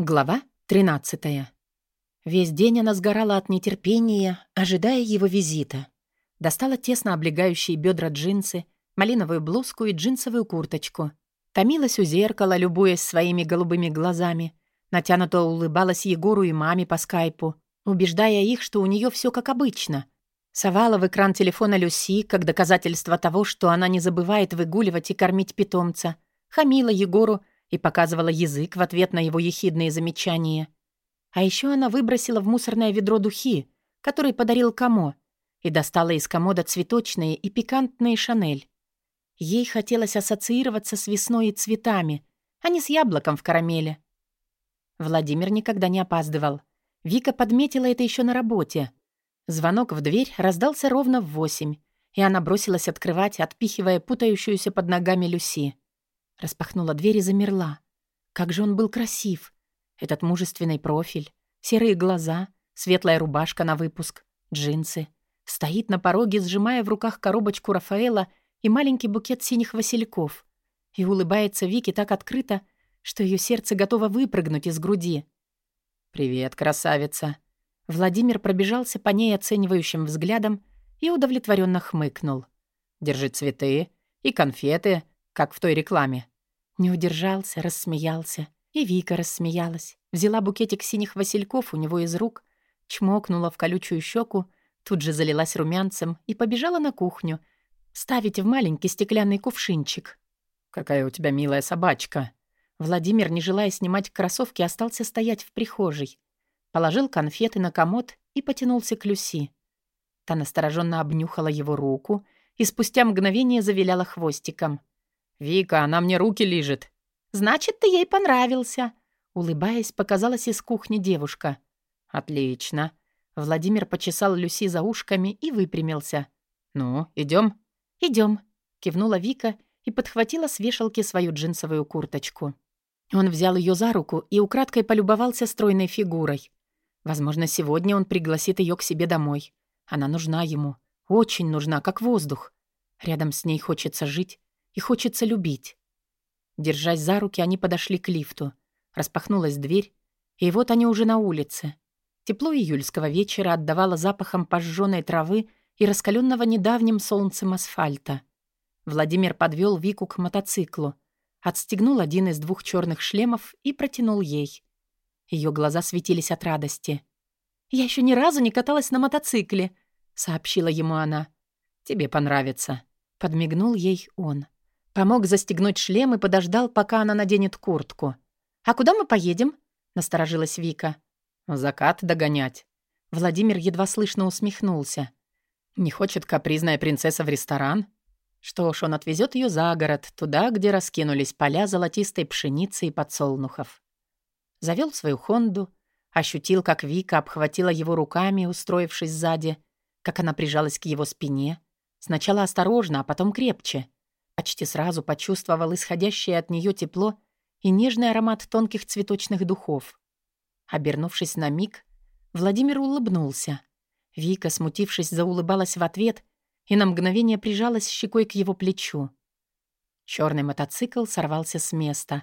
Глава 13. Весь день она сгорала от нетерпения, ожидая его визита. Достала тесно облегающие бедра джинсы, малиновую блузку и джинсовую курточку. Томилась у зеркала, любуясь своими голубыми глазами. Натянуто улыбалась Егору и маме по скайпу, убеждая их, что у нее все как обычно. Совала в экран телефона Люси, как доказательство того, что она не забывает выгуливать и кормить питомца. Хамила Егору, и показывала язык в ответ на его ехидные замечания. А еще она выбросила в мусорное ведро духи, которые подарил Камо, и достала из комода цветочные и пикантные Шанель. Ей хотелось ассоциироваться с весной и цветами, а не с яблоком в карамели. Владимир никогда не опаздывал. Вика подметила это еще на работе. Звонок в дверь раздался ровно в восемь, и она бросилась открывать, отпихивая путающуюся под ногами Люси. Распахнула дверь и замерла. Как же он был красив! Этот мужественный профиль, серые глаза, светлая рубашка на выпуск, джинсы. Стоит на пороге, сжимая в руках коробочку Рафаэла и маленький букет синих васильков. И улыбается Вике так открыто, что ее сердце готово выпрыгнуть из груди. «Привет, красавица!» Владимир пробежался по ней оценивающим взглядом и удовлетворенно хмыкнул. «Держи цветы и конфеты, как в той рекламе. Не удержался, рассмеялся. И Вика рассмеялась. Взяла букетик синих васильков у него из рук, чмокнула в колючую щеку, тут же залилась румянцем и побежала на кухню, ставить в маленький стеклянный кувшинчик. «Какая у тебя милая собачка!» Владимир, не желая снимать кроссовки, остался стоять в прихожей. Положил конфеты на комод и потянулся к Люси. Та настороженно обнюхала его руку и спустя мгновение завиляла хвостиком. «Вика, она мне руки лижет». «Значит, ты ей понравился», — улыбаясь, показалась из кухни девушка. «Отлично». Владимир почесал Люси за ушками и выпрямился. «Ну, идем? Идем, кивнула Вика и подхватила с вешалки свою джинсовую курточку. Он взял ее за руку и украдкой полюбовался стройной фигурой. Возможно, сегодня он пригласит ее к себе домой. Она нужна ему. Очень нужна, как воздух. Рядом с ней хочется жить, и хочется любить. Держась за руки, они подошли к лифту. Распахнулась дверь, и вот они уже на улице. Тепло июльского вечера отдавало запахом пожженной травы и раскаленного недавним солнцем асфальта. Владимир подвел Вику к мотоциклу, отстегнул один из двух черных шлемов и протянул ей. Ее глаза светились от радости. «Я еще ни разу не каталась на мотоцикле», — сообщила ему она. «Тебе понравится», — подмигнул ей он. Помог застегнуть шлем и подождал, пока она наденет куртку. «А куда мы поедем?» — насторожилась Вика. «Закат догонять». Владимир едва слышно усмехнулся. «Не хочет капризная принцесса в ресторан?» Что ж, он отвезет ее за город, туда, где раскинулись поля золотистой пшеницы и подсолнухов. Завел свою Хонду, ощутил, как Вика обхватила его руками, устроившись сзади, как она прижалась к его спине. Сначала осторожно, а потом крепче — Почти сразу почувствовал исходящее от нее тепло и нежный аромат тонких цветочных духов. Обернувшись на миг, Владимир улыбнулся. Вика, смутившись, заулыбалась в ответ и на мгновение прижалась щекой к его плечу. Черный мотоцикл сорвался с места.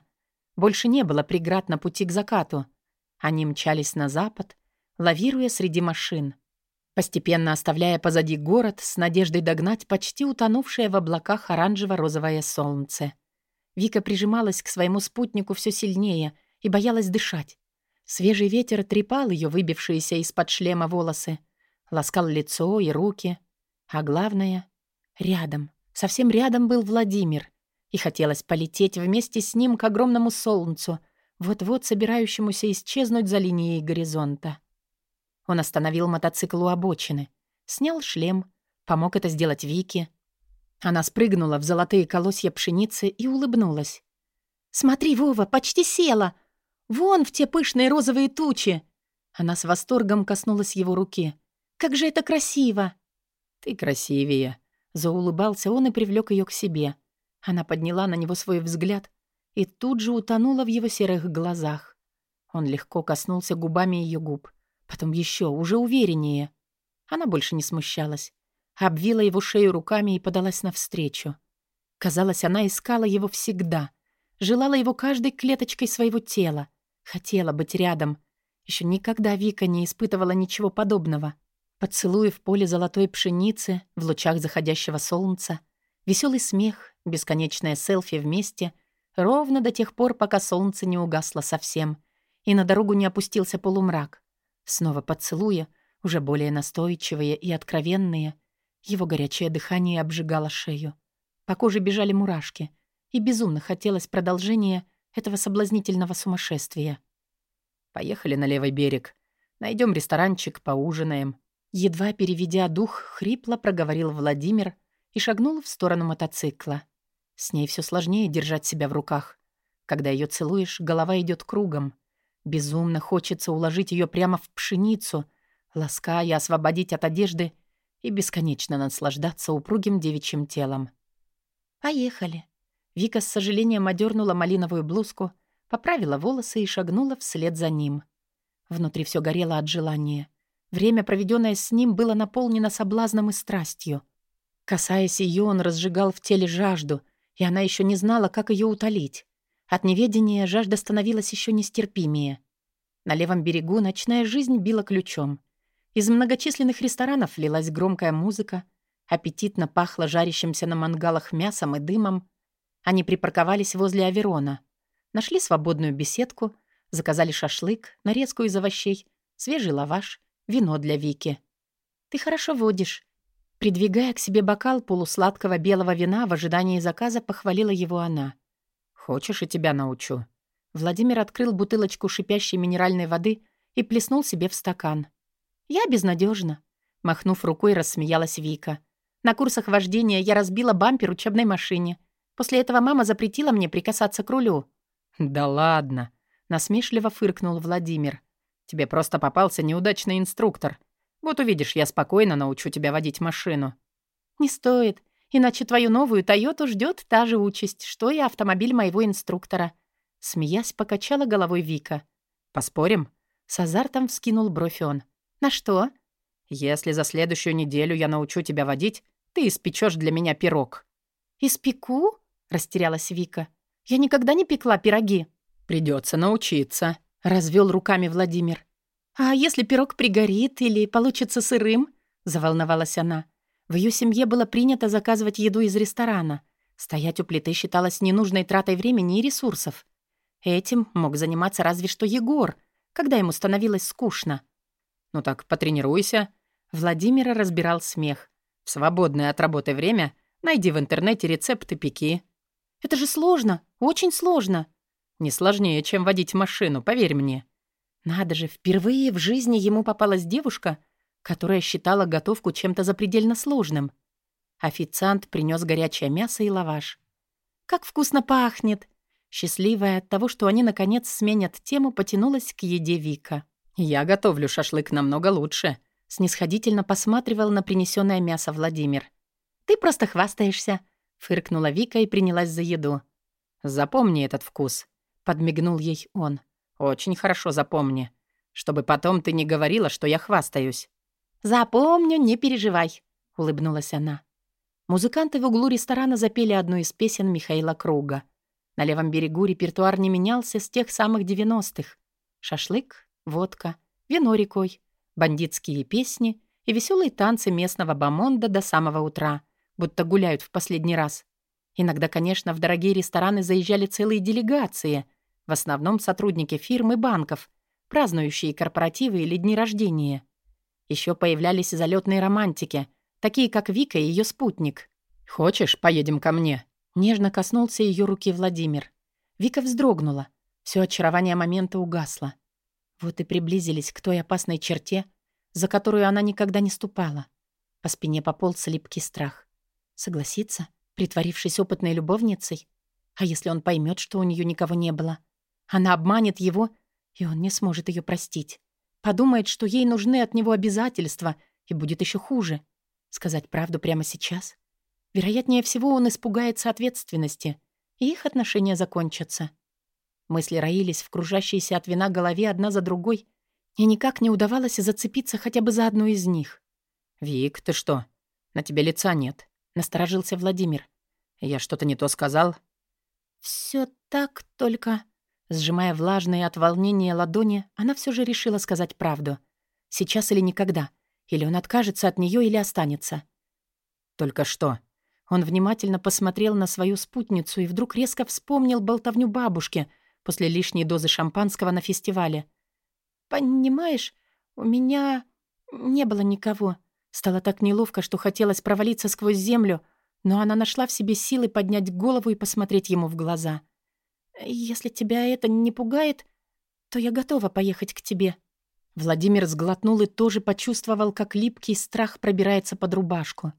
Больше не было преград на пути к закату. Они мчались на запад, лавируя среди машин постепенно оставляя позади город с надеждой догнать почти утонувшее в облаках оранжево-розовое солнце. Вика прижималась к своему спутнику все сильнее и боялась дышать. Свежий ветер трепал ее выбившиеся из-под шлема волосы, ласкал лицо и руки. А главное — рядом, совсем рядом был Владимир, и хотелось полететь вместе с ним к огромному солнцу, вот-вот собирающемуся исчезнуть за линией горизонта. Он остановил мотоцикл у обочины, снял шлем, помог это сделать Вике. Она спрыгнула в золотые колосья пшеницы и улыбнулась. «Смотри, Вова, почти села! Вон в те пышные розовые тучи!» Она с восторгом коснулась его руки. «Как же это красиво!» «Ты красивее!» Заулыбался он и привлек ее к себе. Она подняла на него свой взгляд и тут же утонула в его серых глазах. Он легко коснулся губами ее губ. Потом еще, уже увереннее. Она больше не смущалась. Обвила его шею руками и подалась навстречу. Казалось, она искала его всегда. Желала его каждой клеточкой своего тела. Хотела быть рядом. Еще никогда Вика не испытывала ничего подобного. Поцелуи в поле золотой пшеницы, в лучах заходящего солнца, веселый смех, бесконечное селфи вместе, ровно до тех пор, пока солнце не угасло совсем, и на дорогу не опустился полумрак. Снова поцелуя, уже более настойчивые и откровенные. Его горячее дыхание обжигало шею. По коже бежали мурашки, и безумно хотелось продолжения этого соблазнительного сумасшествия. «Поехали на левый берег. Найдем ресторанчик, поужинаем». Едва переведя дух, хрипло проговорил Владимир и шагнул в сторону мотоцикла. С ней все сложнее держать себя в руках. Когда ее целуешь, голова идет кругом. Безумно хочется уложить ее прямо в пшеницу, лаская, освободить от одежды и бесконечно наслаждаться упругим девичьим телом. «Поехали». Вика с сожалением одернула малиновую блузку, поправила волосы и шагнула вслед за ним. Внутри все горело от желания. Время, проведенное с ним, было наполнено соблазном и страстью. Касаясь ее, он разжигал в теле жажду, и она еще не знала, как ее утолить. От неведения жажда становилась еще нестерпимее. На левом берегу ночная жизнь била ключом. Из многочисленных ресторанов лилась громкая музыка, аппетитно пахло жарящимся на мангалах мясом и дымом. Они припарковались возле Аверона. Нашли свободную беседку, заказали шашлык, нарезку из овощей, свежий лаваш, вино для Вики. «Ты хорошо водишь». Придвигая к себе бокал полусладкого белого вина в ожидании заказа, похвалила его она. «Хочешь, и тебя научу». Владимир открыл бутылочку шипящей минеральной воды и плеснул себе в стакан. «Я безнадежна. Махнув рукой, рассмеялась Вика. «На курсах вождения я разбила бампер учебной машине. После этого мама запретила мне прикасаться к рулю». «Да ладно», — насмешливо фыркнул Владимир. «Тебе просто попался неудачный инструктор. Вот увидишь, я спокойно научу тебя водить машину». «Не стоит, иначе твою новую «Тойоту» ждет та же участь, что и автомобиль моего инструктора». Смеясь, покачала головой Вика. «Поспорим?» С азартом вскинул бровь он. «На что?» «Если за следующую неделю я научу тебя водить, ты испечешь для меня пирог». «Испеку?» — растерялась Вика. «Я никогда не пекла пироги». «Придется научиться», — развел руками Владимир. «А если пирог пригорит или получится сырым?» — заволновалась она. В ее семье было принято заказывать еду из ресторана. Стоять у плиты считалось ненужной тратой времени и ресурсов. Этим мог заниматься разве что Егор, когда ему становилось скучно. «Ну так, потренируйся». Владимир разбирал смех. «В свободное от работы время найди в интернете рецепты пеки». «Это же сложно, очень сложно». «Не сложнее, чем водить машину, поверь мне». Надо же, впервые в жизни ему попалась девушка, которая считала готовку чем-то запредельно сложным. Официант принес горячее мясо и лаваш. «Как вкусно пахнет!» Счастливая от того, что они, наконец, сменят тему, потянулась к еде Вика. «Я готовлю шашлык намного лучше», — снисходительно посматривал на принесенное мясо Владимир. «Ты просто хвастаешься», — фыркнула Вика и принялась за еду. «Запомни этот вкус», — подмигнул ей он. «Очень хорошо запомни, чтобы потом ты не говорила, что я хвастаюсь». «Запомню, не переживай», — улыбнулась она. Музыканты в углу ресторана запели одну из песен Михаила Круга. На левом берегу репертуар не менялся с тех самых девяностых. Шашлык, водка, вино рекой, бандитские песни и веселые танцы местного бомонда до самого утра, будто гуляют в последний раз. Иногда, конечно, в дорогие рестораны заезжали целые делегации, в основном сотрудники фирм и банков, празднующие корпоративы или дни рождения. Еще появлялись залетные романтики, такие как Вика и ее спутник. «Хочешь, поедем ко мне?» Нежно коснулся ее руки Владимир. Вика вздрогнула. Все очарование момента угасло. Вот и приблизились к той опасной черте, за которую она никогда не ступала. По спине пополз липкий страх. Согласиться, притворившись опытной любовницей? А если он поймет, что у нее никого не было? Она обманет его, и он не сможет ее простить. Подумает, что ей нужны от него обязательства, и будет еще хуже. Сказать правду прямо сейчас? Вероятнее всего, он испугается ответственности, и их отношения закончатся. Мысли роились в кружащейся от вина голове одна за другой, и никак не удавалось зацепиться хотя бы за одну из них. «Вик, ты что? На тебе лица нет», — насторожился Владимир. «Я что-то не то сказал?» «Всё так, только...» Сжимая влажные от волнения ладони, она все же решила сказать правду. Сейчас или никогда. Или он откажется от нее, или останется. «Только что?» Он внимательно посмотрел на свою спутницу и вдруг резко вспомнил болтовню бабушки после лишней дозы шампанского на фестивале. «Понимаешь, у меня не было никого. Стало так неловко, что хотелось провалиться сквозь землю, но она нашла в себе силы поднять голову и посмотреть ему в глаза. «Если тебя это не пугает, то я готова поехать к тебе». Владимир сглотнул и тоже почувствовал, как липкий страх пробирается под рубашку.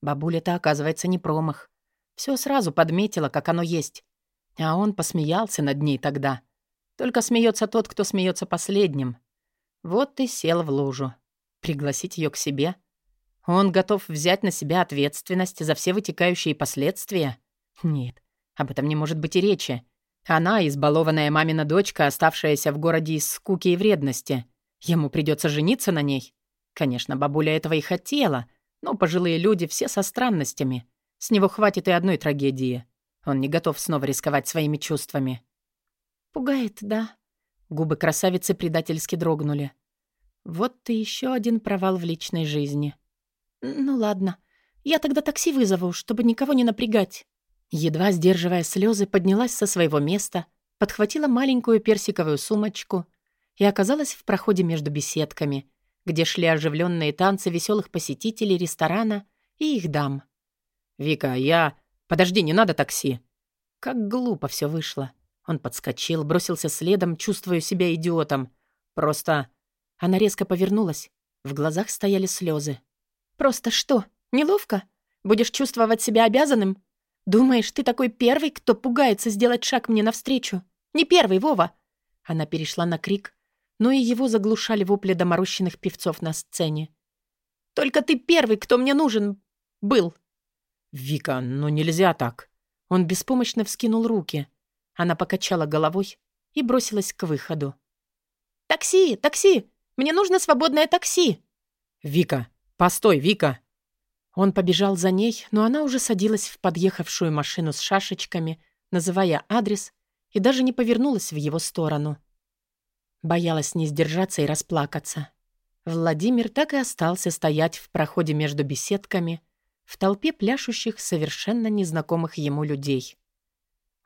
Бабуля-то, оказывается, не промах. Все сразу подметила, как оно есть. А он посмеялся над ней тогда. Только смеется тот, кто смеется последним. Вот и сел в лужу. Пригласить ее к себе? Он готов взять на себя ответственность за все вытекающие последствия? Нет, об этом не может быть и речи. Она, избалованная мамина дочка, оставшаяся в городе из скуки и вредности. Ему придется жениться на ней. Конечно, бабуля этого и хотела, но пожилые люди все со странностями. С него хватит и одной трагедии. Он не готов снова рисковать своими чувствами. «Пугает, да?» Губы красавицы предательски дрогнули. Вот и еще один провал в личной жизни. «Ну ладно. Я тогда такси вызову, чтобы никого не напрягать». Едва сдерживая слезы, поднялась со своего места, подхватила маленькую персиковую сумочку и оказалась в проходе между беседками, где шли оживленные танцы веселых посетителей ресторана и их дам. «Вика, я... Подожди, не надо такси!» Как глупо все вышло. Он подскочил, бросился следом, чувствуя себя идиотом. Просто... Она резко повернулась. В глазах стояли слезы. «Просто что, неловко? Будешь чувствовать себя обязанным? Думаешь, ты такой первый, кто пугается сделать шаг мне навстречу? Не первый, Вова!» Она перешла на крик, но и его заглушали вопли доморощенных певцов на сцене. «Только ты первый, кто мне нужен был!» «Вика, ну нельзя так!» Он беспомощно вскинул руки. Она покачала головой и бросилась к выходу. «Такси! Такси! Мне нужно свободное такси!» «Вика! Постой, Вика!» Он побежал за ней, но она уже садилась в подъехавшую машину с шашечками, называя адрес, и даже не повернулась в его сторону. Боялась не сдержаться и расплакаться. Владимир так и остался стоять в проходе между беседками, в толпе пляшущих совершенно незнакомых ему людей.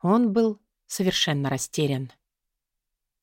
Он был совершенно растерян.